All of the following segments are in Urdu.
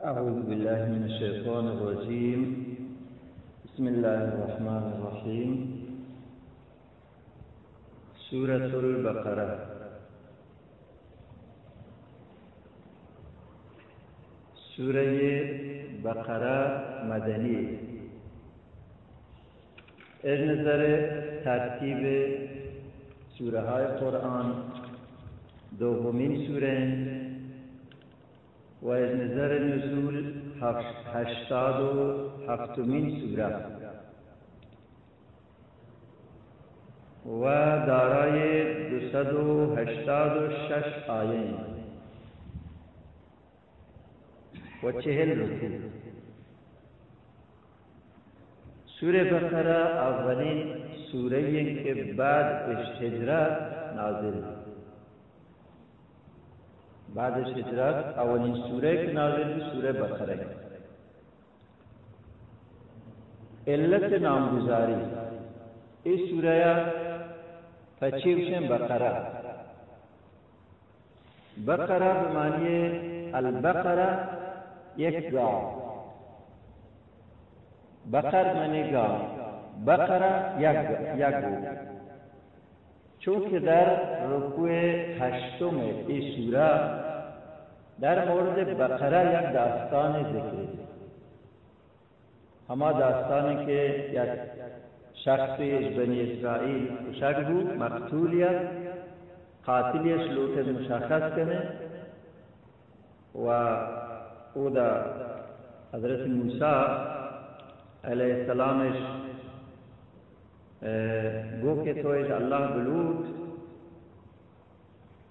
أعوذ بالله من الشيطان الرجيم. بسم الله الرحمن الرحيم. سورة البقرة. سورة بقرة مدني از نظر ترتیب سوره های قرآن دومین سوره و از نظر نزول هشتاد و هفتمین سوره. و دارای دوصد و هشتاد و شش آیه. و چهل رکوع. سوره بقره اولین سوره که بعد از هجرت نازل بعد از هجرت اولین سوره نازل سوره بقره. علت نامگذاری. این سوره فچیوشن بقره. بقره به معنی البقره یک گاو. بقر منی گاو. بقره یک گو چون که در رکوع هشتم این سوره در مورد بقره یک داستان ذکر ہما داستانی که یک شخصی از بنی اسرائیل کشک بود مقتولیت قاتلیش لوت مشخص کنه و او دا حضرت موسی علیہ السلامش گو کہ تو اللہ بلوت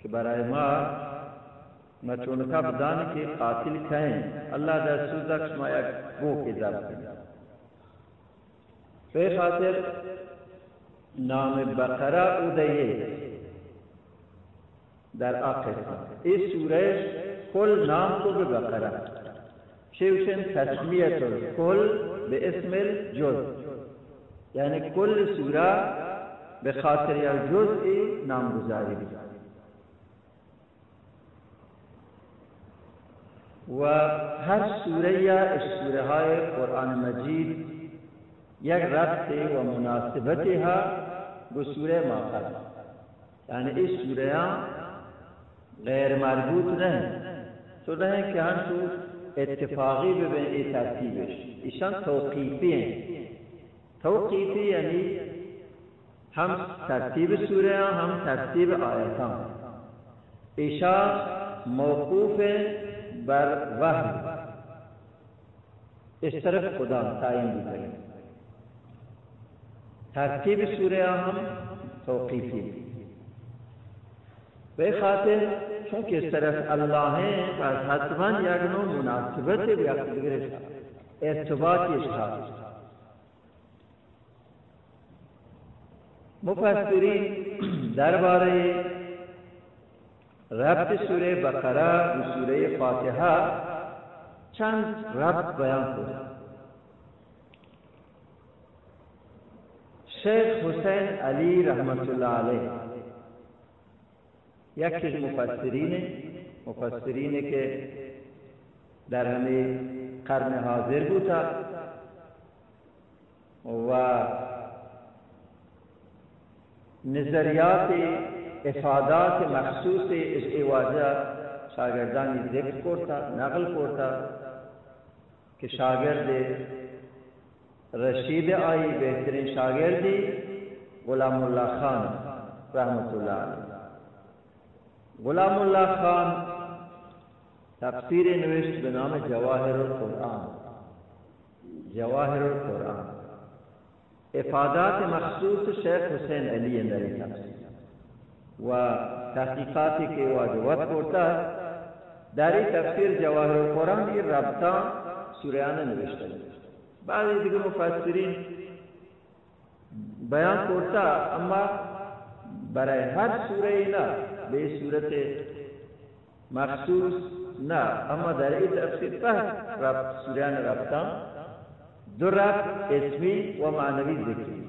کہ برائے ما نہ چونکا بدان کے قاتل کہیں اللہ دا سوزک شما یک گو کے ذب بے خاطر نام بقرہ ادیے در آخر اس سورش کل نام کو بھی بقرہ۔ شیوشن تسمیت الکل باسم الجز۔ یعنی کل سورہ بخاطر یا جز نامگذاری و هر سوره یا از سوره های قرآن مجید یک ربط و مناسبتها به سوره ما یعنی این سوره غیر مربوط نه تو نه که هم تو اتفاقی ببین، ای ترتیبش۔ ایشان توقیفی ہیں۔ توقیفی یعنی هم ترتیب سوره هم ترتیب آیات ها ایشا موقوف بر وحی اس طرف خدا تعیین بکنه ترتیب سوره ها هم توقیفی. به خاطر چون که اس طرف الله ہے پس حتما یک نوع مناسبت به یک دیگر ارتباطی هست. مفسرین درباره ربط سوره بقره و سوره فاتحه چند ربط بیان کرد شیخ حسین علی رحمت الله علیه یکی از مفسرین مفسرین که در همه قرن حاضر بوده و نظریات افادات مخصوص از ایواجه شاگردانی ذکر کرتا نقل کرتا که شاگرد رشید آئی بہترین شاگردی غلام اللہ خان، رحمت اللہ علیہ۔ غلام اللہ خان تفسیر نوشت به نام جواهر القرآن۔ جواهر القرآن۔ افادات مخصوص شیخ حسین علی در این تفسیر و تحقیقاتی که واجبات کرتا در تفسیر جواهر القرآن این ربطا سوریان نوشته. بعضی دیگه مفسرین بیان کرتا اما برای هر سوره نه به صورت مخصوص نه. اما در این تفسیر فهم رب سوریان ربطان دو اسمی و معنوی ذکری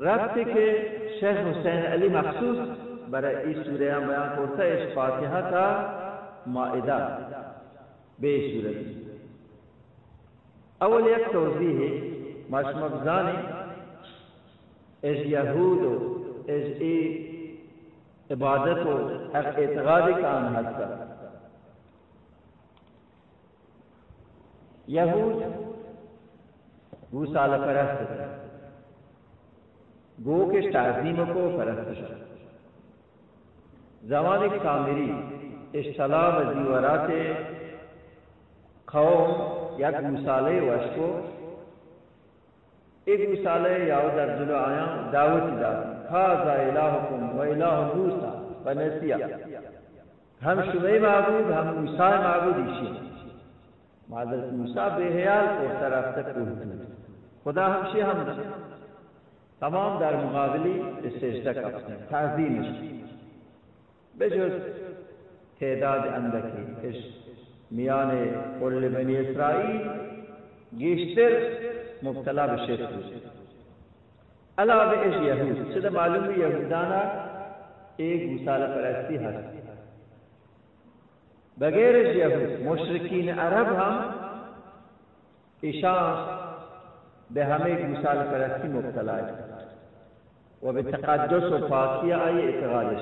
ربطی که شیخ حسین علی مخصوص برای این سوریان بیان کرتا ہے اس فاتحه تا مائدہ بے صورت اول یک توضیح مشمقزانی از یهود و از ای عبادت و اعتقادی که آن هستند. یهود گوساله پرست، گو کے تعظیم کو پرست زمان کامری اشتلا و زیورات قوم یک گوساله وشکو ایک گوساله یاو در جلو آیا، دعوت داد هذا الهکم و اله موسی و نسیا ہم شمی معبود، ہم موسی معبود ایشی حضرت موسیٰ بے حیال کو طرف تک پہنچ خدا ہمشی ہم تمام در مقابلی اس سجدہ کرتے ہیں تعظیم بجز تعداد اندکی اس میان قول بنی اسرائیل گیشتر مبتلا بشرک علاوہ اس یہود صدا معلوم یہودانا ایک مثال پرستی ہستی بغیر از یهود مشرکین عرب هم ایشان به همه گوسال پرستی مبتلا و به تقدس و پاکی آیه اعتقادش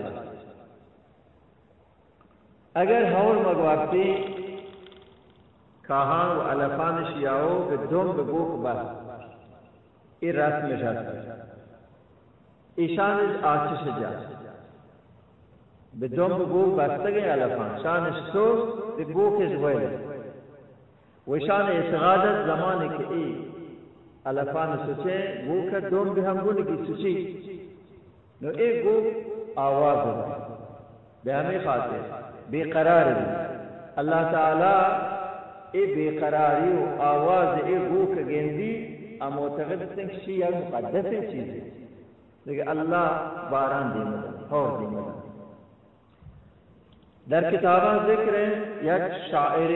اگر هور مگواتی کاهان و علفان شیعو به دوم به گوخ بر این رسم شد ایشان از آتش جاست به جنب گو بستگی علفان. شانش سو دی گو کش غویل و شان اعتقادت زمانی که ای علفان سوچه گو که دوم بی هم گونه کی سوچی. نو ای گو آواز دی به همه خاطر. بی قرار دی اللہ تعالی ای بی قراری و آواز ای گو که گندی اما معتقد سنگ شی یا مقدس چیزی. دیگه الله باران دیمده خور دیمده در کتابہ ذکر یک شاعر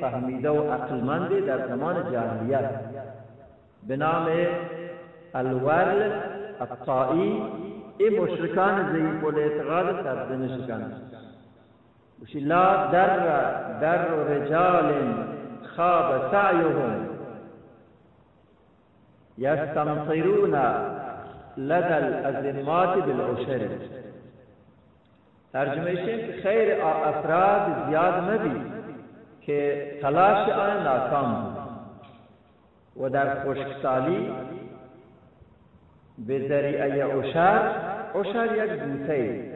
فہمیدہ و عقل مند در زمان جاہلیت بنام الورل الطائی. ای مشرکان ضعیف الاعتقاد تردنش کن وشی لا در در رجال خواب سعیهم. یستمطرون لدى الازمات بالعشر. ترجمه که خیر افراد زیاد نبی که تلاش آن ناکام و در خشکسالی به ذریعه اشار اشار یک بوته.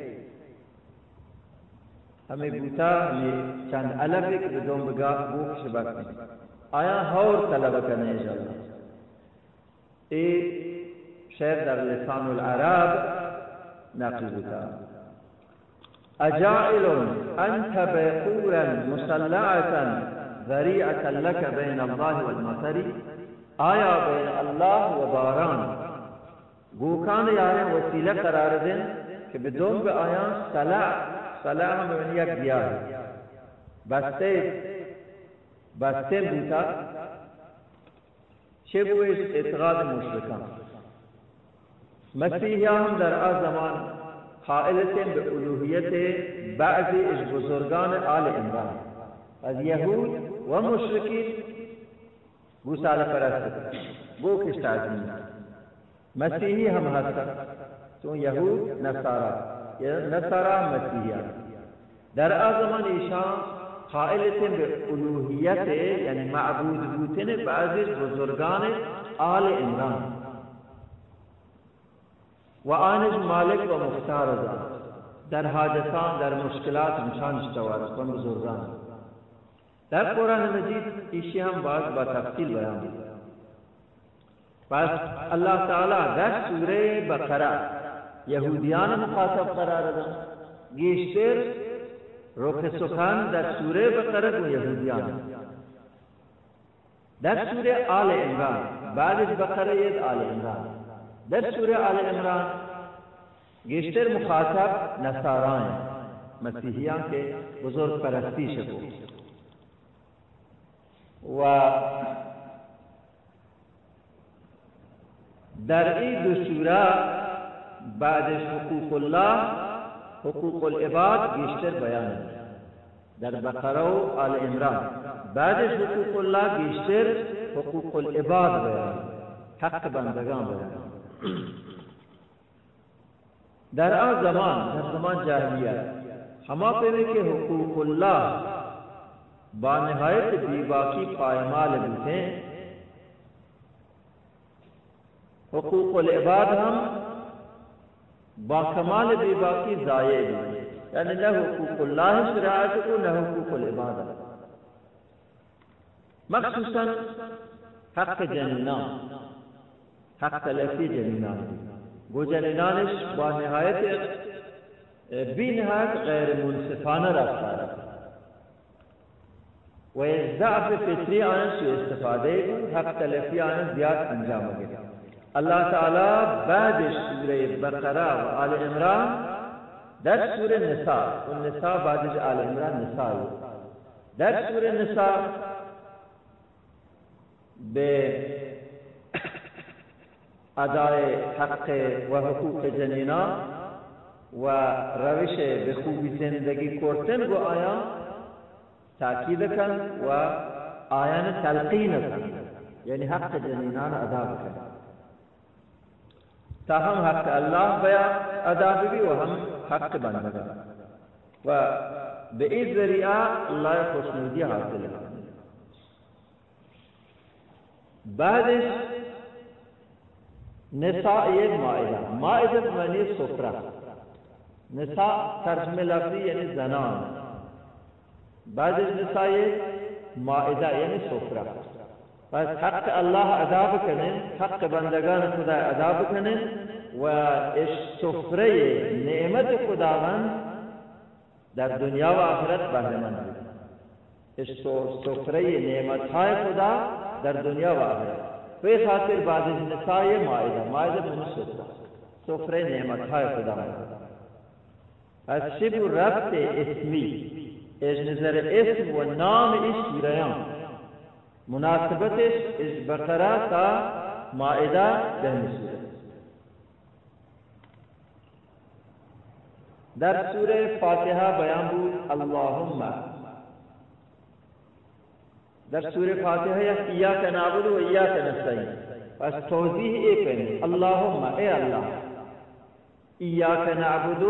ہمیں بوتا ہمیں چند علف ایک بدون بگا بوک شبک آیا ہور طلب کرنے جانا اے شیخ در لسان العرب نقل بوتا أجائل أنت بيقولا مسلعة ذريعة لك بين الله والمطر آية بين الله وباران بو كان يعني وسيلة قرار دين كبدون بآيان سلع سلع من یک دیار بسته بسته بوتا. شبوه اتغاد مشركان مسيحيان در آزمان قائلتیں به الوهیت بعضی از بزرگان آل عمران. از یهود و مشرکین. گوساله پرست گو کش تعظیم مسیحی ہم ہستا تو یہود نصارا. نصارا مسیحیہ در آزمان ایشان قائلتن به الوهیت یعنی معبود بودن بعضی بزرگان آل عمران. و آنج مالک و مختار دار در حاجتان در مشکلات مشان اشتوار کن بزرگان. در قرآن مجید ایشی هم باز با تفصیل بیان بس اللہ تعالی در سورہ بقرہ یہودیان مخاطب قرار دا گیشتر روح سخان در سورہ بقرہ کو یہودیان در سورہ آل عمران بعد از بقرہ یہ آل عمران. در سورہ آل عمران گیشتر مخاطب نصاران مسیحیان کے بزرگ پرستی شکو و در این دو سوره بعد حقوق الله حقوق العباد بیشتر بیان در بقره و آل عمران بعدش حقوق الله بیشتر، حقوق العباد بیان حق بندگان بیان در آن زمان، در زمان جاهلیت ہما پہنے کہ حقوق اللہ با نہایت بیباکی پائمال بوتے ہیں۔ حقوق العباد ہم با کمال بیباکی ضائع بھی یعنی نہ حقوق اللہ شرائط کو، نہ حقوق العباد۔ مخصوصا حق جنینان حق تلفی جنینان گو جنینانش با نهایت بین حد غیر منصفانه رفتار و از ضعف فطری آنش استفاده بود. حق تلفی آنش زیاد انجام گرفت الله تعالی بعدش سوره بقره و آل عمران در سوره نساء و نساء بعدش آل عمران نساء در سوره نساء به ادائے حق و حقوق جنینہ و روش به خوبی زندگی کردن گو آیا؟ تاکید کن و آیان تلقین کن. یعنی حق جنینان ادا کن تا ہم حق اللہ بیا ادا بھی و ہم حق بند و به این ذریعہ اللہ خوشنودی حاصل بعدش نساء یہ مائدہ مائدہ معنی سفرہ نساء ترجمه لفظی یعنی زنان از نساء مائده یعنی سفره پس حق الله ادا بکنن حق بندگان خدا ادا بکنن و اش سفره نعمت خداوند در دنیا و آخرت بهره مند اش سفره نعمت های خدا در دنیا و آخرت به خاطر بعد از نساء مائده مائده من سفره سفره نعمت های خدا مند الشبه ربط اسمی از نظر اسم و نام اس سوریان مناسبتش از بقره تا مائده دهمی سوره در سوره فاتحه بیان بود اللهم در سوره فاتحه یا ایاک نعبد و ایاک نستعین. پس توضیح ای کنی اللهم اللہ الله ایاک نعبد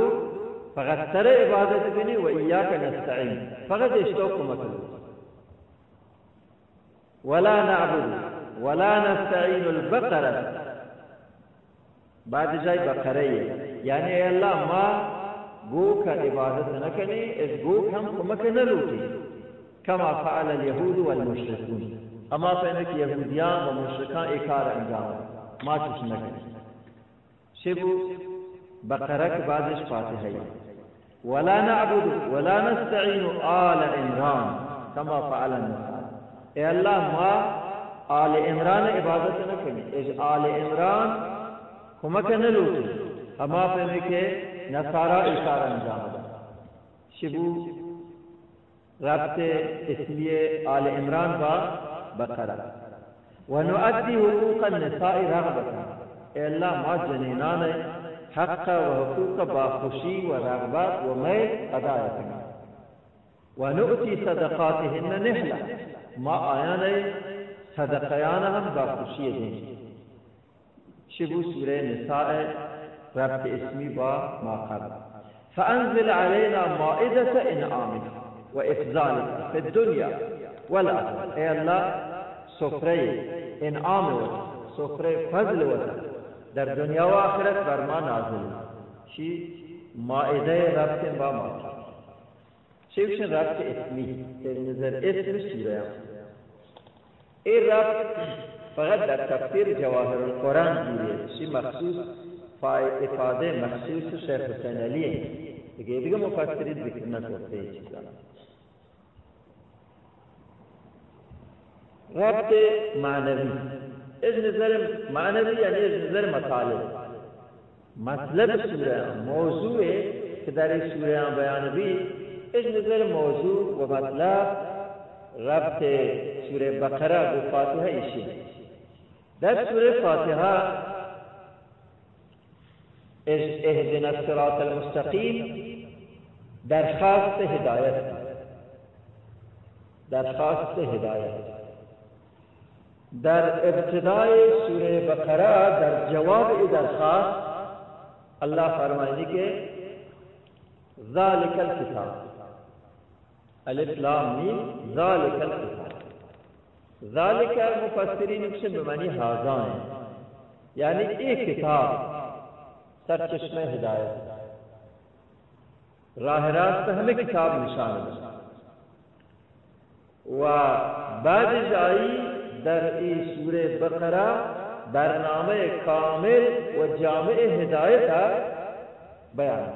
فقط تر عبادت کنی و ایاک نستعین. فقط اشتو کمک ولا نعبد ولا نستعين البقر. بعد جاي بقرية یعنی اے اللہ ما بوك عبادت نکنی إذ بوك هم کمک نلوتي كما فعل اليهود والمشركون. أما فإنك يهوديان ومشركان اكار إنجام. ما تشنك. شبو بقرك بعدش فاتحية ولا نعبد ولا نستعين آل عمران كما فعل النصارى إي الله ما آل عمران عبادت نکنی اج آل عمران کمک نلوتی أما فإنك نصارى اكار إنجام. شبو ربط اس لیے آل عمران با بقرہ ونؤدي حقوق النساء رغبتا اے اللہ ما جنینان حق و حقوق باخوشی و رغبت و میل ادا کنیم و نؤتی صدقاتهن نحلا ما آیان صدقیان هم باخوشی دیں شبو سورہ نساء ربط اسمی با ما قبل. فانزل علينا مائدة انعام و افضال في الدنيا والآخرة. اے اللہ سفرے إنعام و سفرے فضل و در دنیا و آخرت بر ما نازل. چی؟ مائده ربط با ما. چیوش ربط اسمی؟ نظر اسم سوره این ربط فقط در تفسیر جواهر القرآن دیده. چی مخصوص؟ افاده مخصوص شیخ حسین علیه. دیگه دیگه مفسری ذکر نکرده چیزا. ربط معنوی. از نظر معنوی یعنی از نظر مطالب. مطلب سورہ موضوع کہ در اس سورہ بیان بھی از نظر موضوع و مطلب ربط سورہ بقرہ و فاتحہ اسی در سورہ فاتحہ از اهدنا الصراط المستقیم درخواست ہدایت درخواست هدایت. در ابتدای سوره بقره در جواب درخواست، اللہ فرمائے کہ ذالک الکتاب، الف لام میم، ذالک الکتاب۔ ذالک مفسرین اکشن بمانی حاضان یعنی ایک کتاب سر چشمہ ہدایت۔ راہ راست ہمیں کتاب نشان ہے و بعد جائی در ای سور بقرہ برنامه کامل و جامع هدایت بیان۔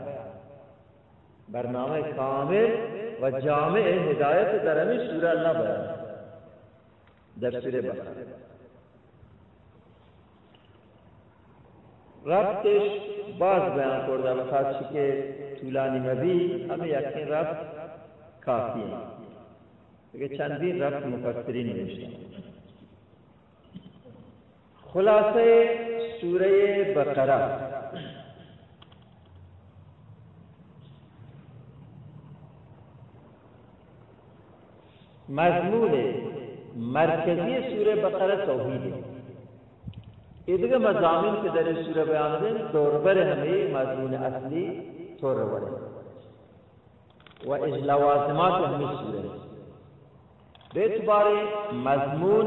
برنامه کامل و جامع هدایت در امی سوره اللہ بیان۔ در سوره بقرہ۔ ربطش باز بیان کرده بخاطر که طولانی مبی ہمیں یقین ربط کافی ہے چندین ربط مفسرین نوشتن خلاصہ سورہ بقرہ۔ مضمون مرکزی سورہ بقرہ توحید ہے۔ ادھر مضامین کے در سورہ بیان دیں دور بر ہمیں مضمون اصلی طور بڑے و اجلوازمات ہمیں سورہ۔ اعتبار مضمون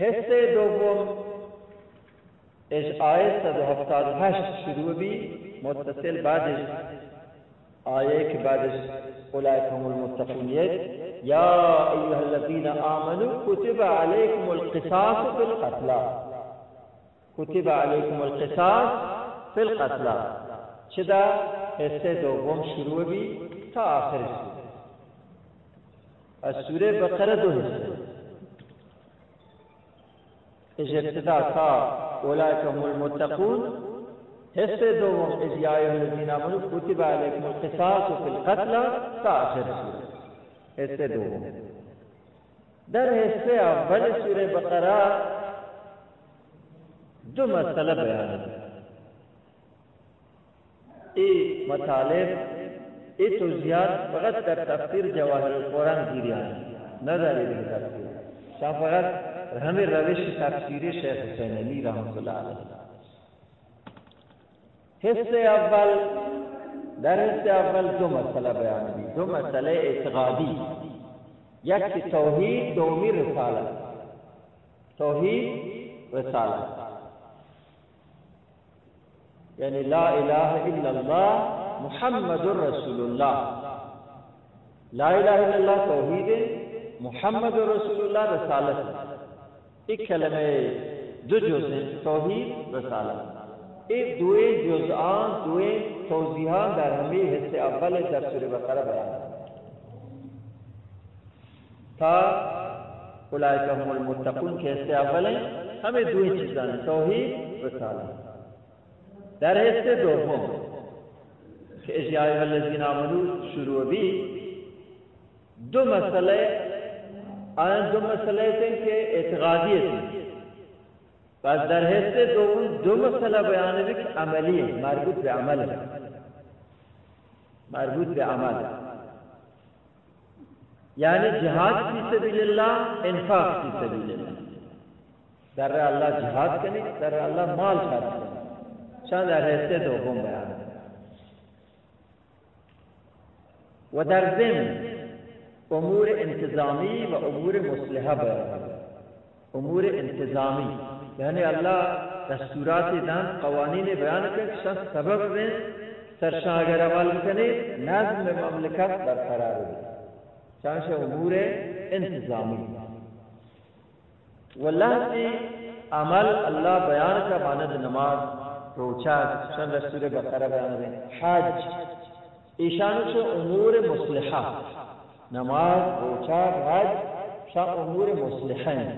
حصه دوم. اش آیه 178 شروع بی متصل بعدش. آیه که بعدش اولایت هم المتقون یا ایوها الذین آمنوا كتب عليكم القصاص في القتلى كتب عليكم القصاص في القتلى دا؟ حصه دوم شروع بی تا آخر سوره از سوره بقره دو حصه. اس ابتدا تھا اولئک هم المتقون. حصے دوم اس یا ایھا الذین آمنوا کتب علیکم القصاص فی القتل تاخر حصے دوم. در حصے اول سورہ بقرہ دو مسئلہ بیان. ہے ای مطالب ای توضیحات فقط در تفسیر جواہر القرآن کی رہا نظر ای تفسیر. شاہ فقط ہمیں روش تفسیری شیخ حسین علی رحمت اللہ علیہ حصے اول در حصے اول دو مسئلہ بیان دی دو مسئلہ اعتقادی. یک توحید دومی رسالت. توحید رسالت. یعنی لا الہ الا اللہ محمد رسول اللہ لا الہ الا اللہ توحید محمد رسول اللہ رسالت. ایک کلمہ دو جز توحید رسالت۔ ایک دوئے جزآن، دوئے توضیحان در ہمیں حصے اول در سور بقرہ بیان تا اولائکہ ہم المتقون کے حصے اول ہیں، ہمیں دوئے چیزان، توحید، رسالت۔ در حصے دو ہم کہ اجیائی والذین آمنو شروع بھی دو مسئلے آن دو مسئلے تھے کہ اعتقادی تھی جی۔ پس در حصے دو دو مسئلہ بیان ہے کہ عملی ہے، مربوط به عمل ہے۔ مربوط به عمل ہے۔ یعنی جہاد فی سبیل اللہ، انفاق فی سبیل اللہ۔ در اللہ جہاد کرنے در اللہ مال خرچ کرنے چند در حصے دو ہم بیان۔ و در ضمن امور انتظامی و امور مسلحہ بیان امور انتظامی یعنی اللہ دستورات دان قوانین بیان کر شخص سبب میں سرشاہ اگر عمل کرنے، نظم مملکت برقرار ہو۔ چانش امور انتظامی۔ واللہ سے عمل اللہ بیان کا ماند نماز روچا شن رسول بقرہ بیان دیں حج ایشانو سے امور مسلحہ نماز روچا حج شاہ امور مصلحین.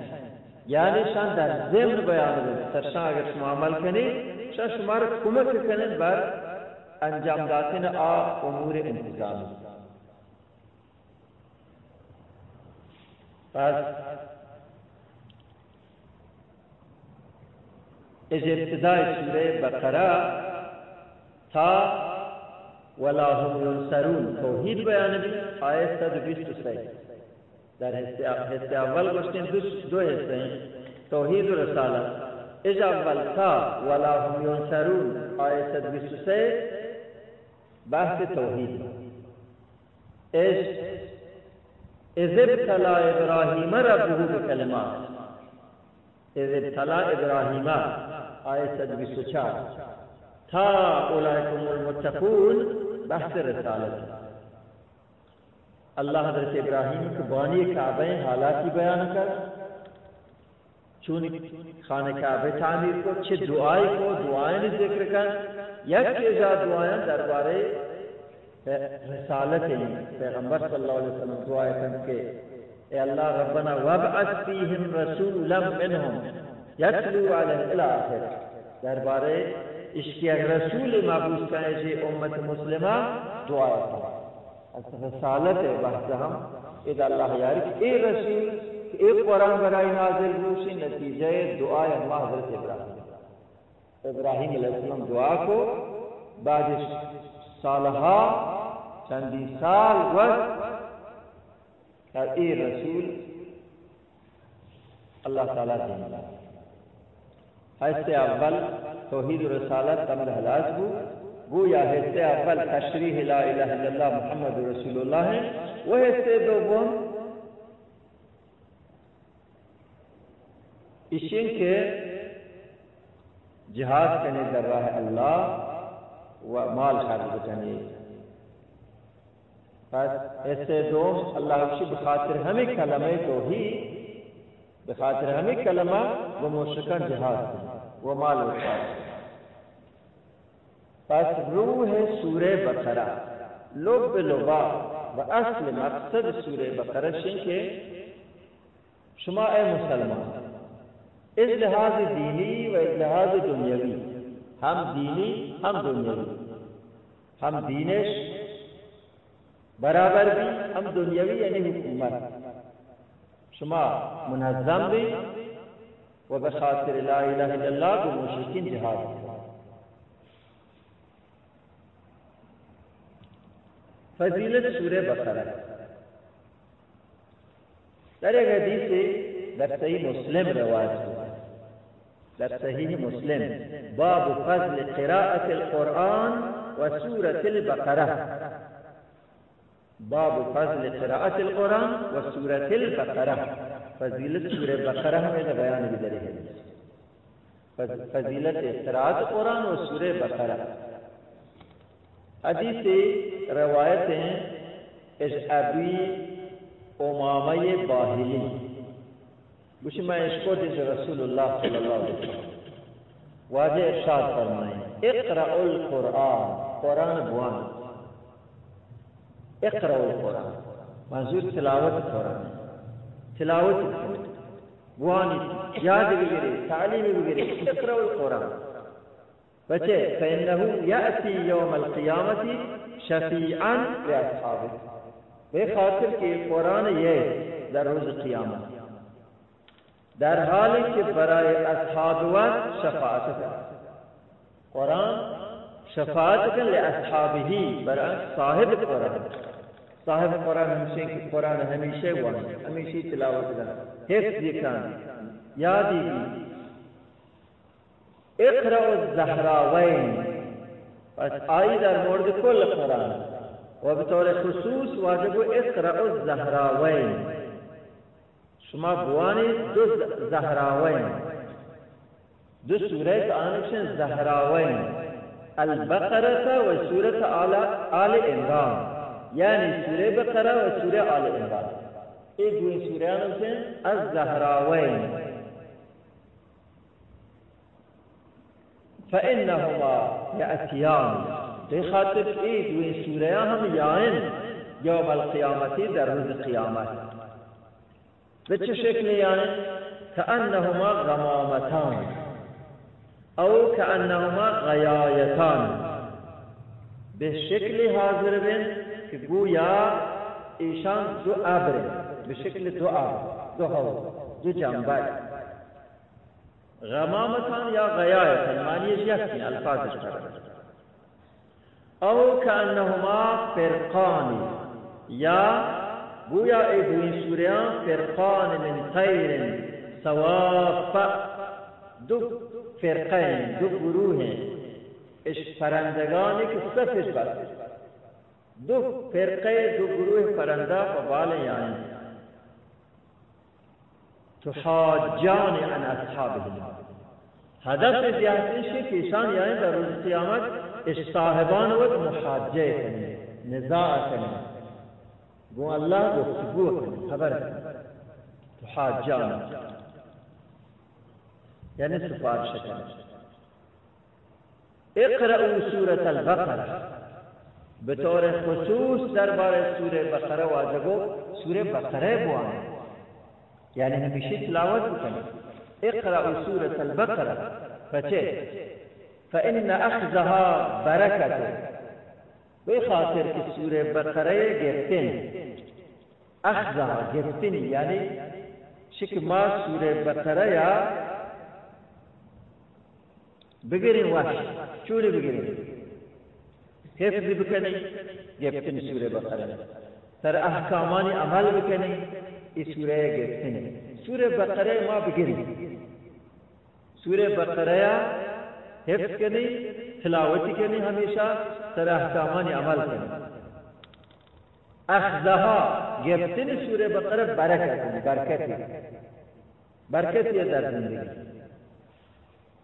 یعنی شان در ضمن بیان بود. سرشان اگر شما عمل کنید شان شما را کمک کنید بر انجام دادن آ امور انتظامی پس از ابتدای سوره بقره تا ولا هم ینصرون توحید بیان بھی آیت 123 در حصے اول گوشتیں دو حصے ہیں. توحید و رسالت. اج اول تا، ولا هم ينصرون. آیت 23 بحث توحید. اج اذ ابتلا ابراہیم ربه بکلمات. اذ ابتلا ابراہیم، آیت 24 تا اولئکم المتقون. بحث رسالت۔ اللہ حضرت ابراہیم کو بانی کعبہ حالات کی بیان کر۔ چون خانہ کعبہ تعمیر کو، چھ دعائی کو، دعائیں ذکر کر۔ یک کے جا دعائیں دربارے رسالت ہیں۔ پیغمبر صلی اللہ علیہ وسلم دعائیں کن کے اے اللہ ربنا وابعث فیہم رسولا منہم یتلو علیہ الاخر دربارے اس رسول معبوس کا ہے امت مسلمہ دعائیں کن رسالت ہے، بحث ہم اذا اللہ یاری اے رسول ایک قرآن برائی نازل روشی نتیجہ دعا اللہ حضرت ابراہیم۔ ابراہیم علیہ السلام دعا کو بعد سالہا چندی سال وقت اے رسول، اللہ تعالیٰ دینا حیث اول توحید و رسالت تمر حلاج ہو۔ گویا حصے اول تشریح لا الہ الا اللہ محمد رسول اللہ ہے۔ وہ حصے دوم اشین کے جہاد کرنے در راہ اللہ و مال خرچ بچنے پس ایسے دوم اللہ کی بخاطر ہمیں کلمہ توحید بخاطر ہمیں کلمہ وہ مشکن جہاد وہ مال خرچ پس روح ہے سورہ بقرہ لب لبا و اصل مقصد سورہ بقرہ شن کے شما اے مسلمان اس لحاظ دینی و اس لحاظ دنیاوی ہم دینی ہم دنیاوی ہم دینش برابر بھی ہم دنیاوی یعنی حکومت. شما منظم بھی و بخاطر لا الہ الا اللہ کو مشرکین جہاد فضیلت سورہ بقرہ در ایک حدیث در صحیح مسلم ہوا در صحیح مسلم باب فضل قراءة القرآن و سورة البقرہ باب فضل قراءة القرآن و سورة البقرہ فضیلت سورہ بقرہ میں بیان بھی در حدیث فضیلت قراءة القرآن و سورہ بقرہ حدیث روایت ہیں اس ابی امامی باہلی۔ کچھ میں اس کو دیس رسول اللہ صلی اللہ علیہ وسلم واجہ ارشاد فرمائیں اقرأ القرآن، قرآن بوان۔ اقرأ القرآن منظور تلاوت قرآن تلاوت بوانی یاد بگیری، تعلیم بگیری، اقرأ القرآن بچے، فإنه يأتي يوم القيامة شفیعا بے اصحابه بے خاطر کہ قرآن یہ در روز قیامت. در حالی کہ برائے اصحاب وقت شفاعت. کر قرآن شفاعت کر لے اصحابہ برائے صاحب قرآن. صاحب قرآن ہمیشہ قرآن ہمیشہ ہوا ہمیشہ تلاوت کا حفظ یہ کام یاد ہی اقرا الزہراوین پس آئی در مورد کل قرآن. و بطور خصوص واجب اقرا الزہراوین شما بوانی دو زہراوین دو سورہ کا آنکشن زہراوین البقرة و سورة آل, آل امران يعني سورة بقرة وسورة Sure Ali İmran. İlk gün Sure'nin Az Zahraveyn. فإنهما يأتيان لخاطر إيد وين سورة هم يائن يوم القيامة در روز القيامة بچه شكل يعني كأنهما غمامتان. أو كأنهما غيايتان به شكل حاضر بين که گویا ایشان دو ابر به شکل دو ابر دو حوض، دو جنبه غمامتان یا غیایتان معنیش یکی الفاظش کرد او كأنهما فرقان یا گویا ای دوین سوریان فرقان من خیر سواف دو فرقین، دو گروه اش پرندگانی که صفش بست دو فرقه دو گروه پرنده و بال یعنی تحاجان عن اصحابهم هدف زیادتیشه که ایشان یعنی در روز قیامت اش صاحبان وقت محاجه کنی نزاع کنی گو اللہ گفتگو کنی خبر تحاجان یعنی سفارش کنی اقرأوا سورة البقرة۔ بطور خصوص درباره سوره بقره واجبو سوره بقره بوان. یعنی همیشه تلاوت بکنید اقرأوا سورة البقرة. فچه فإن أخذها بركة بخاطر که سوره بقره گفتن أخذها گفتن یعنی شک ما سوره بقره یا بگیرین واش چوری بگیرین حفظ بکنی گفتن سورة بقرة. سر احکامانی عمل بکنی ای سورة گفتنی سورة بقرة ما بگیرین سورة بقرة حفظ کنی تلاوتی کنی ہمیشہ سر احکامانی عمل کنی أخذها گفتن سورة بقرة برکت برکتی برکتی در زندگی.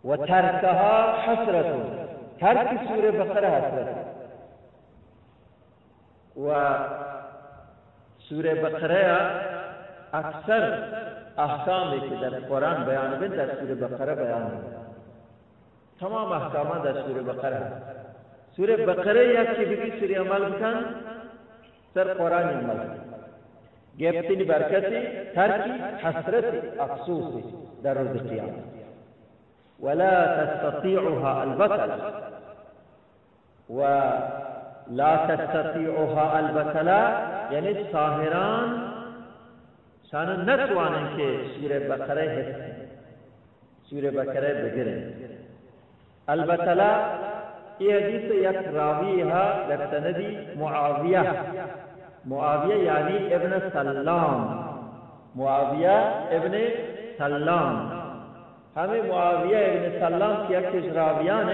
وتركها حسرة ترك سورة بقرة حسرة وسورة بقرة أكثر أحكام که در قرآن بیان بین در سورة بقرة بیان بین تمام احکامات در سورة بقرة سورة بقرة یک که بگی سوره عمل بکن سر قرآن عمل گفتنی برکتی ترکی حسرتی افسوسی در روز قیامت. ولا تستطيعها البتل لا تستطيعها البتلا یعنی ساهران شان نتوانن که سوره بقره حفظ سوره بقره بگیرن. البتلا این حدیث یک راویها ها در معاویه. معاویه یعنی ابن سلام. معاویه ابن سلام. همه معاویه ابن سلام که یک راویان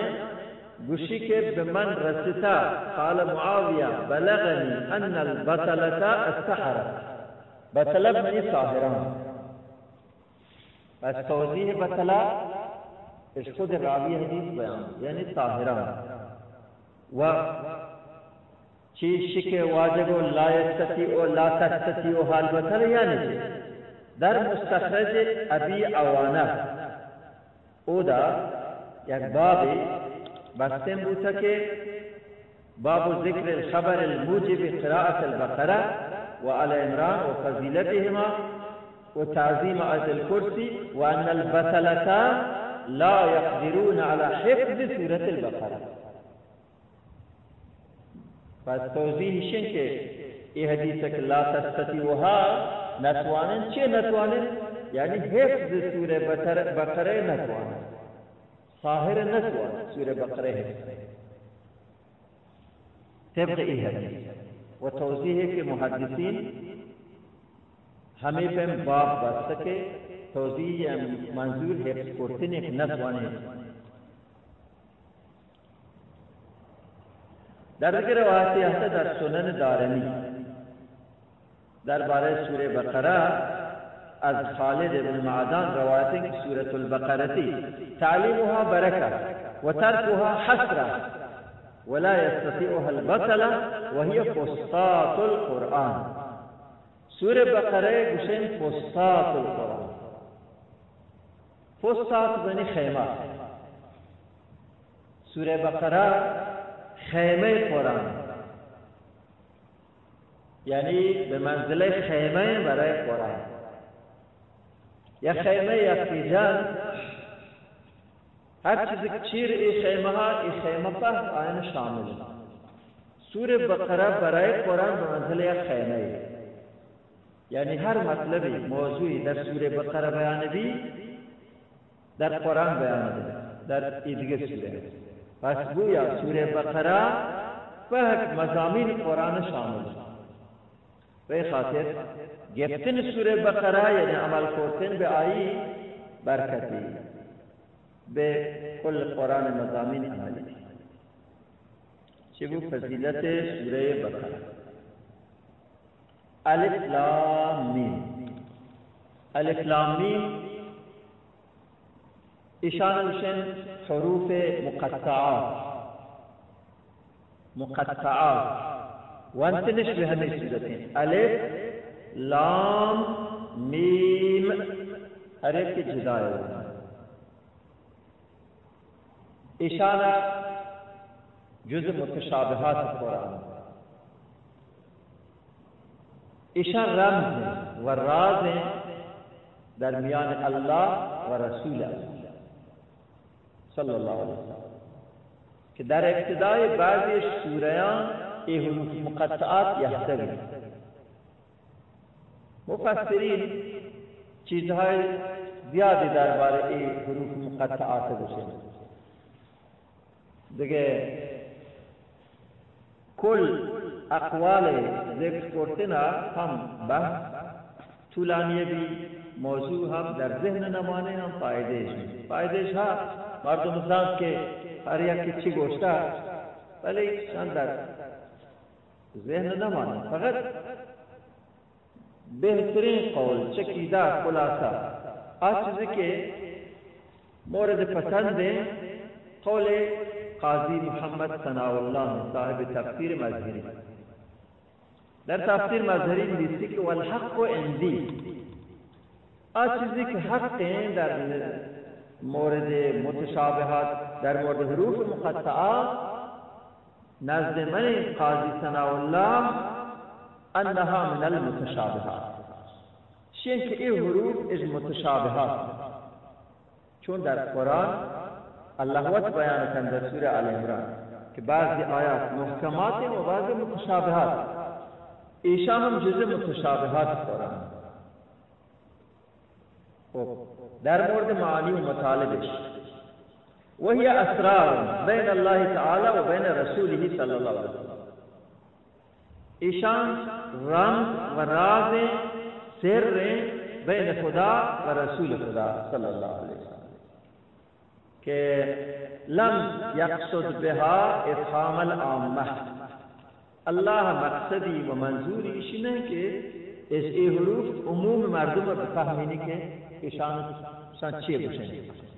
بشكل بمن رستا قال معاوية بلغني أن البطلة السحرة بطلة بني ساهران بس توضیح بطلة اش خود راوی حدیث بیان یعنی و چیز شکه واجب و لا يستطيع و لا تستطیع حال بطل یعنی در مستخرج ابی عوانه. أو دا یک بابی بستن بوتا که باب ذکر الخبر الموجب قراءة البقرة وعلى عمران وفضيلتهما وتعظيم آية الكرسي وأن البطلتان لا يقدرون على حفظ سورة البقرة. پس توضیح شن که ای حدیث لا تستطيعها نتوانن چه نتوانن یعنی حفظ سورہ بقرہ نتوانا صاہر نتوانا سورہ بقرہ طبق ای حدیث۔ و توضیح ہے کہ محدثین ہمیں پہ باب بس سکے، توضیح یا منظور حفظ کرتن ایک نتوانے در ذکر روایتی ہستے در سنن دارمی، در بارے سورہ بقرہ از خالد بن معدان روایت سورة البقرة تعليمها بركة وتركها حسرة ولا يستطيعها البطلة وهي فسطاط القرآن۔ سورة بقرة گوشن فسطاط القرآن۔ فسطاط بني خيمة سورة بقرة خيمة قرآن۔ يعني بمنزل خيمة برای قرآن۔ یا خیمه یا خیجان هر چیز چیر ای خیمه ها ای خیمه په آین شامل. سور بقره برای قرآن به منزل یک خیمه یعنی هر مطلبی موضوعی در سور بقره بیان بی در قرآن بیان بی در ایدگه سوره پس گویا سور بقره فهک مزامین قرآن شامل. به خاطر گفتن سوره بقره یعنی عمل کردن به آیی برکتی به کل قرآن مزامین عملی. چه فضیلت سوره بقره؟ الف لام میم. الف لام میم ایشان وشن حروف مقطعات. مقطعات. وانت نشبه هذه السورتين الف لام ميم. ہر ایک کی جدا ہے. اشارہ جز متشابہات قرآن. اشار رمز ہیں و راز ہیں درمیان اللہ و رسول. اللہ صلی اللہ علیہ وسلم. کہ در ابتدائی بعضی سوریان ای حروف مقطعات یحتوی مفسرین چیزهای زیادی درباره ای حروف مقطعات بشن دیگه کل اقوال ذکر کرتنا هم بحث طولانی بھی موضوع هم در ذهن نمانه هم فایدهش فایدهش ها مردم زاد که هر یکی چی گوشته، ولی چند در ذہن نہ مانا فقط بہترین قول چکیدہ خلاصہ آج کے مورد پسند ہے قول قاضی محمد ثناء اللہ صاحب تفسیر مظہری در تفسیر مظہری لیستی کہ والحق عندی. آج چیزی کہ حق ہیں در مورد متشابہات در مورد حروف مقطعات نزد من قاضی ثناء الله انها من المتشابهات. شین که این حروف از متشابهات. چون در قرآن الله وقت بیان کن در سوره آل عمران که بعضی آیات محکمات و بعضی متشابهات. ایشان هم جز متشابهات قرآن خب، در مورد معانی و مطالبش. وهي أسرار بين الله تعالى وبين رسوله صلى الله عليه وسلم. ایشان رمز و راز سر بین خدا و رسول خدا صلی اللہ علیہ وسلم. کہ لم یقصد بها افهام العامه اللہ مقصدی و منظوری اسی نہیں کہ اس ای حروف عموم مردم بفهمینی کہ ایشان سچے بشن.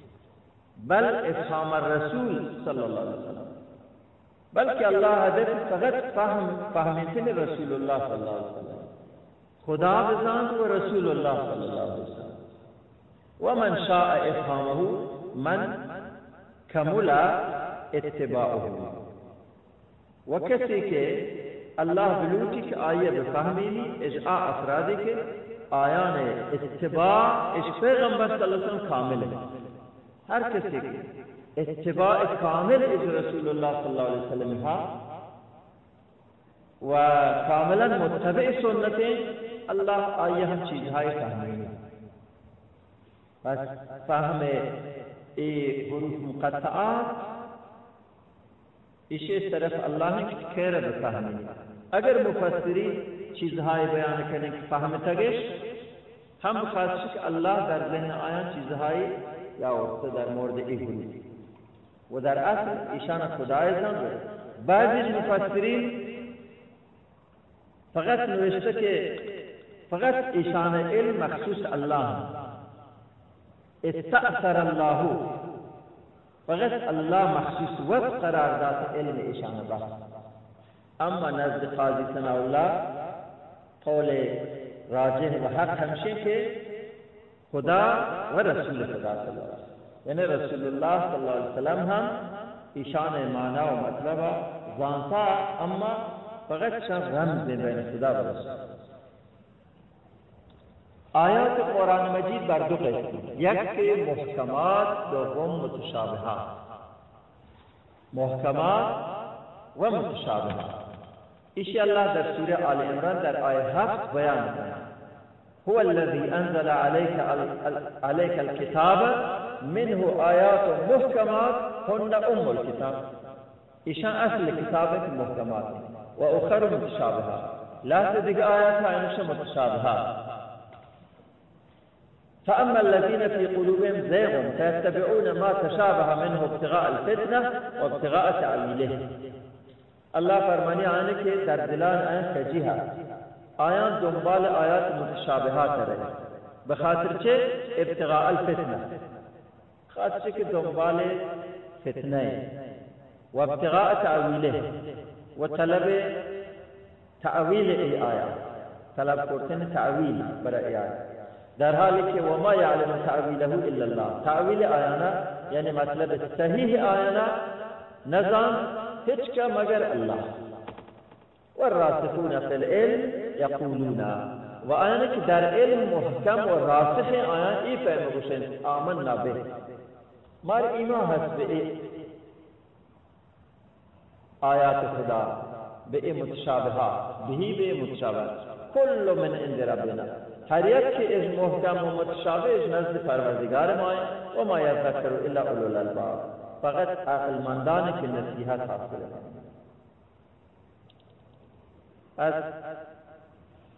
بل افهام الرسول صلی اللہ علیہ وسلم. بلکہ اللہ حضرت فقط فهم فهمیتن رسول اللہ صلی اللہ علیہ وسلم. خدا بزان و رسول اللہ صلی اللہ علیہ وسلم. ومن شاء افهامه من کمل اتباعه. و کسی کہ اللہ بلوٹی کہ آئیے بفہمینی اجعاء افرادی کے آیان اتباع اس پیغمبر صلی اللہ علیہ وسلم کامل. ہے ہر کسی کی اتباع کامل از رسول اللہ صلی اللہ علیہ وسلم ہا و کاملا متبع سنتیں اللہ آئیے ہم چیز ہائی فہمیں بس فہم ای حروف مقطعات اسی طرف اللہ نے خیر بفہمیں اگر مفسری چیز ہائی بیان کرنے کی فہم تگش ہم خاص اللہ در ذہن آیا چیز ہائی یا ورته در مورد ایهولی و در اصل ایشان خدای زند بعضی مفسرین فقط نوشته که فقط ایشان علم مخصوص الله استأثر الله. فقط الله مخصوص وقت قرار داد علم ایشان بس اما نزد قاضی ثناء الله قول راجح و حق همشه که خدا و رسول خدا صلی اللہ علیہ وسلم۔ یعنی رسول اللہ صلی اللہ علیہ وسلم ہم ایشان معنی و مطلب زانتا اما فقط شان رمز بین خدا و رسول۔ آیات قرآن مجید بر دو قسم یک کے محکمات دوم متشابهات محکمات و متشابهات ایشی اللہ در سورہ آل عمران در آیه هفت بیان کرد هو الذي أنزل عليك عليك الكتاب منه آيات محكمات هن أم الكتاب. ایشان اصل کتاب محکمات و اخر متشابهات لا تدق آيات عن متشابهات فأما الذين في قلوبهم زيغ فيتبعون ما تشابه منه ابتغاء الفتنة وابتغاء تعليله. الله فرمانی آنے کے در ہے آیان دنبال آیات متشابہات رہے بخاطر چھے ابتغاء الفتنة خاطر چھے دنبال فتنہ و ابتغاء تعویلہ و طلب تعویل ای آیات طلب کرتن تعویل برای آیات در حالی که و ما یعلم تعویله الا الله تعویل آیانا یعنی مطلب صحیح آیانا نظام هیچ که مگر الله والراسخون في العلم يقولون و آیانا که در علم محکم و راسخ آیان ای فهم بشن آمنا به. مار ایمان هست به آیات خدا به متشابهات بهی به متشابهات. کل من عند ربنا. ہر یک کے اس محکم و متشابہ اس نزد پروردگار مائے و ما یذکر الا اولو الالباب. فقط عقل مندان کی نصیحت حاصل ہے از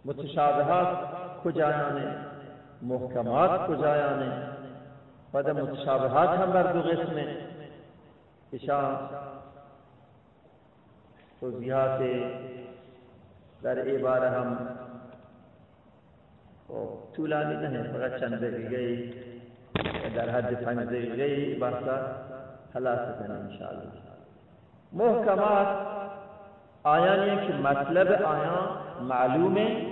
متشابہات کجایانے، محکمات کجایانے پد متشابہات ہم بر دو قسم اشان توضیحات در عبارہ ہم طولانی نہیں فقط چند دقیقه در حد پنج دقیقه بحثا خلاص کنه انشاءالله محکمات آیانی که مطلب آیا معلومه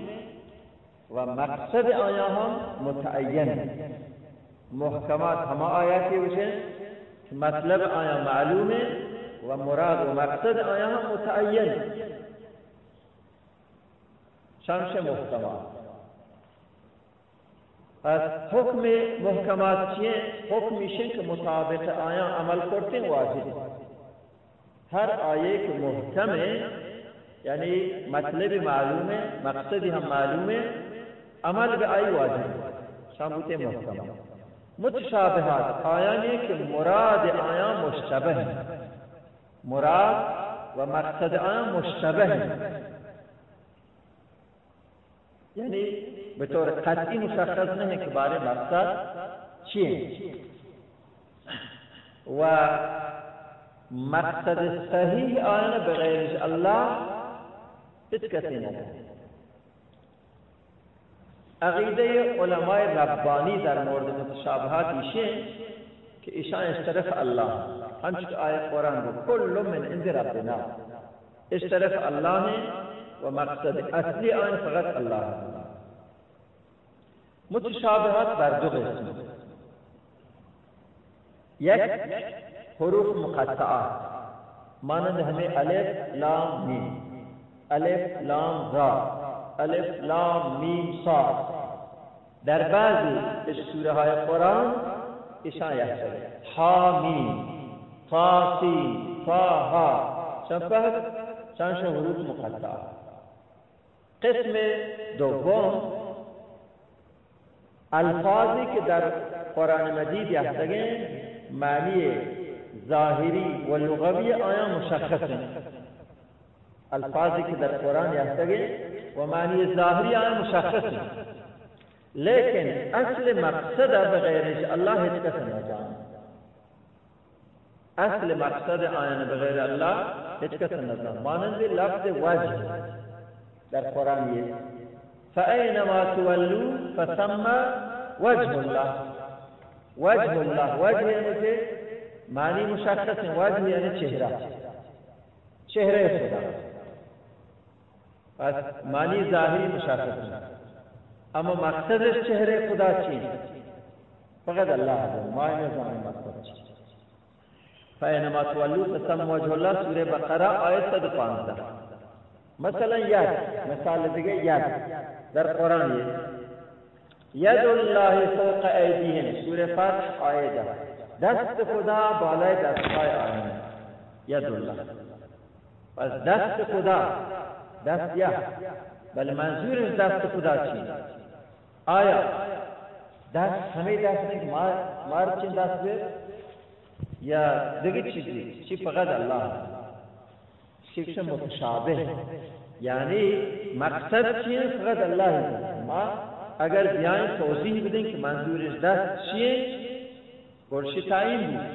و مقصد آیا هم متعین محکمات همه آیاتی بشه که مطلب آیا معلومه و مراد و مقصد آیا هم متعین شمش محکمات از حکم محکمات چیئے؟ حکم شن کے مطابق آیا، عمل کرتے ہیں، واجب۔ هر آیه که محکمه یعنی مطلب معلومه مقصدی هم معلومه عمل به آیه واجب. شامبوت محکمه. متشابهات. آیانی که مراد آیان مشتبه مراد و مقصد آیان مشتبه یعنی به طور قطعی مشخص نه که باره مقصد چیه. و مقصد صحیح آنا بغیر اللہ اس کسی نہیں عقیده علماء ربانی در مورد متشابهات ایشه که ایشان اشترف الله همچه آیه قرآن رو کل من عند ربنا۔ اشترف الله و مقصد اصلی آن فقط الله متشابهات بر دو قسم۔ یک حروف مقطعات مانند ہمیں الف، لام، میم۔ الف، لام، را۔ الف، لام، میم صاد در بعضی از سوره های قرآن ایشان یحتوی ها میم۔ تا سی تا ها چند فهد چند حروف مقطعات قسم دوم الفاظی که در قرآن مجید یحتگه معنی ظاهری و لغوی آیا مشخص ہیں الفاظی که در قرآن یحتگه و معنی ظاهری آیا مشخص ہیں لیکن اصل مقصد بغیر اللہ ہیچ کس نہ جان اصل مقصد آیا بغیر اللہ ہیچ کس نہ جان مانند لفظ وجه در قرآن یہ فأينما تولوا فثم وجه الله. وجه الله وجه یعنی معنی مشخص ہے وجه یعنی چہرہ۔ چہرے خدا۔ بس معنی ظاہری مشخص ہے اما مقصد چہرے خدا چیز فقط اللہ ہے معنی ظاہری مقصد چیز فأينما تولوا فثم وجه الله سورہ بقرہ آیت 115 مثلا یاد، مثال دیگه یاد، در قرآن ید اللہ فوق ایدیہم سورہ فتح آئے دست خدا بالای دستهای آئین ید اللہ پس دست خدا دست یا بل منظور دست خدا چی؟ آیا دست همه دست نہیں مار مار دست بیر یا دیگه چیزی چی فقط اللہ شکش متشابه یعنی مقصد چیه؟ فقط اللہ ما اگر بیاین توضیح بدیں کہ منظور دست چیه؟ گرشی تعین بود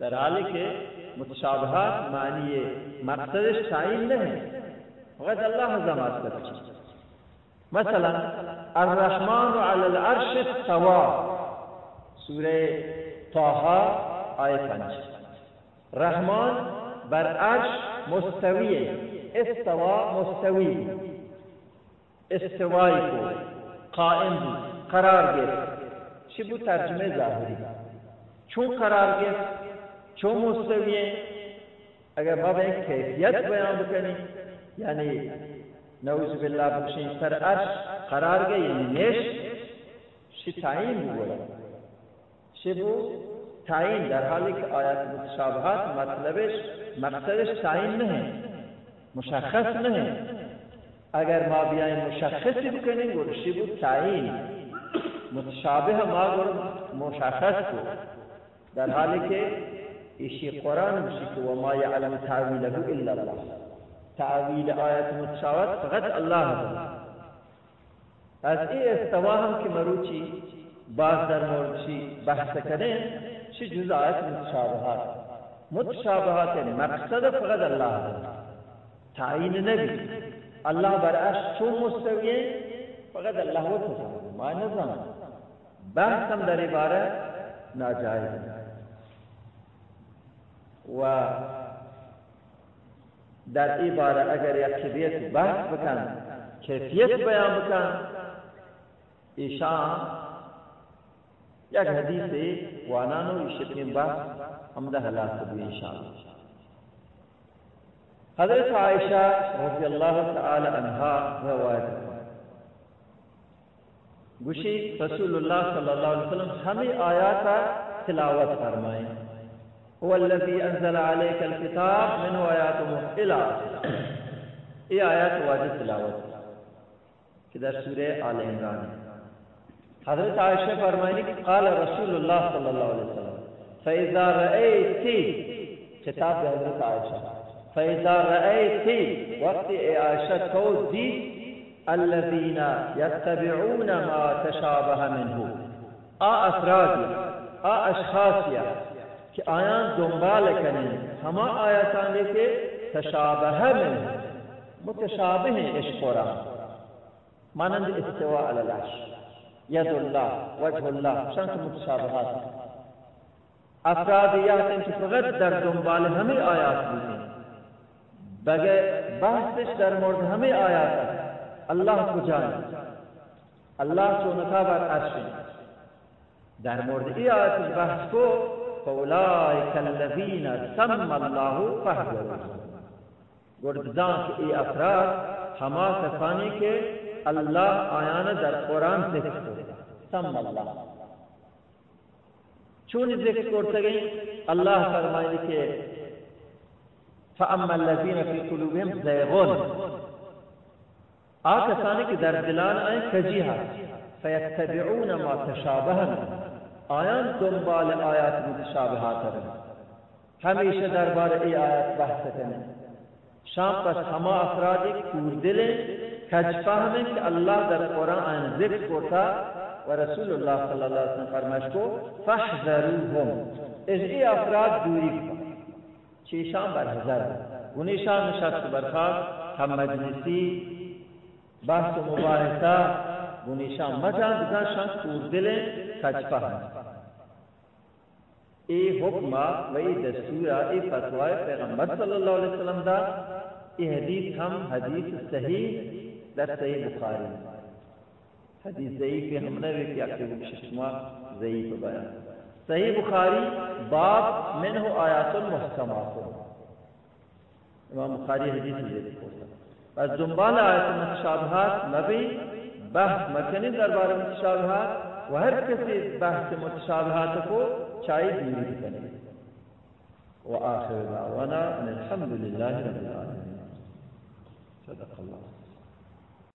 در حالی که متشابهات معنی مقصدش تعین نہیں فقط اللہ زمات کرتی مثلا الرحمن على العرش استوى سورة طه آية 5 رحمان بر عرش مستوی. استوا مستوی. استوای کو قائم بود. قرار گرفت. چی بود ترجمه ظاهری؟ چون قرار گرفت، چون مستویه اگر ما به کیفیت بیان بکنیم یعنی نعوذ بالله بخشین سر عرش قرار گئی یعنی نش شی تعیین بود؟ شی بود؟ تعیین، در حالی که آیات متشابهات مطلبش، مقصدش تعیین نه، مشخص نه. اگر ما بیایم مشخصی بکنیم گرشی بود؟ تعیین. متشابه ما گر مشخص بود. در حالی که ایشی قرآن میشه که و ما یعلم تعویله الا الله. تعویل آیت متشابهات فقط الله از این استوا هم که مروچی باز در مورد چی بحث کنه چی جز آیت متشابهات؟ متشابهات مقصد فقط الله تعیین نبی. الله بر عرش چون مستویه فقط الله و ما نظام بحث هم در ناجائز و در این باره اگر یک کیفیت بحث بکن، کیفیت بیان بکن، ایشان یک حدیث وانانو ایشتیم بحث ہم ده حلاس بھی انشاءاللہ حضرت عائشہ رضی اللہ تعالی عنہا روایت گوشی رسول اللہ صلی اللہ علیہ وسلم ہمیں آیات تلاوت فرمائیں. هو الذي أنزل عليك الكتاب منه آيات محلة یہ آیات واجب تلاوت؟ کہ در سورہ آل عمران. حضرت عائشہ فرمائیں کہ قال رسول اللہ صلی اللہ علیہ وسلم فإذا رأيت خطاب حضرت عائشہ فإذا رأيت وقت عائشة دید الذين يتبعون ما تشابه منه آ افراد آ اشخاص که آیان دنبال کنی، همه آیاتانی که تشابه من متشابه عشق را مانند استواء علی العرش. ید الله وجه الله. شان متشابهات افراد یادن که فقط در دنبال همه آیات بودیم بگه بحثش در مورد همه آیات است. الله کجاست الله چون بر عرش در مورد ای آیات بحث کو فاولائک الذین سم اللہ فہدروا گردزان کے ای افراد ہما کسانی کے اللہ آیان در قرآن ذکر کو سم اللہ چون ذکر کرتے گئی اللہ فرمائے کہ فاما الذین فی قلوبهم زیغون آکسانی کی در دلان آئیں کجیہا فیتبعون ما تشابہن آیان دنبال آیات متشابهات روند همیشه درباره ای آیات بحث کنند شام پس همه افرادی کوردل کج فهمه که الله در قرآن آن ذکر کرتا و رسول الله صلی الله علیه وسلم فرمایش کو فحذروهم از ای افراد دوری کن. چیشان بر حذر؟ گونیشان نشست برخاست. هم مجلسی بحث و مباحثه شام مجان بزن شان کوردل کج فهمه ای حکمہ و ای دستورہ ای فتوائے پیغمبر صلی اللہ علیہ وسلم دا ای حدیث ہم، حدیث صحیح در صحیح بخاری۔ حدیث ضعیف ہم نے بھی کیا کہ شما ضعیف بیان۔ صحیح بخاری، باب منہ آیات المحکمات امام بخاری حدیث ضعیف ہوتا بس دنبال آیات المتشابہات نبی بحث مکنی دربار متشابهات و هر کسی بحث متشابهات کو چای دوری کنی و آخر دعوانا ان الحمد لله رب العالمين صدق الله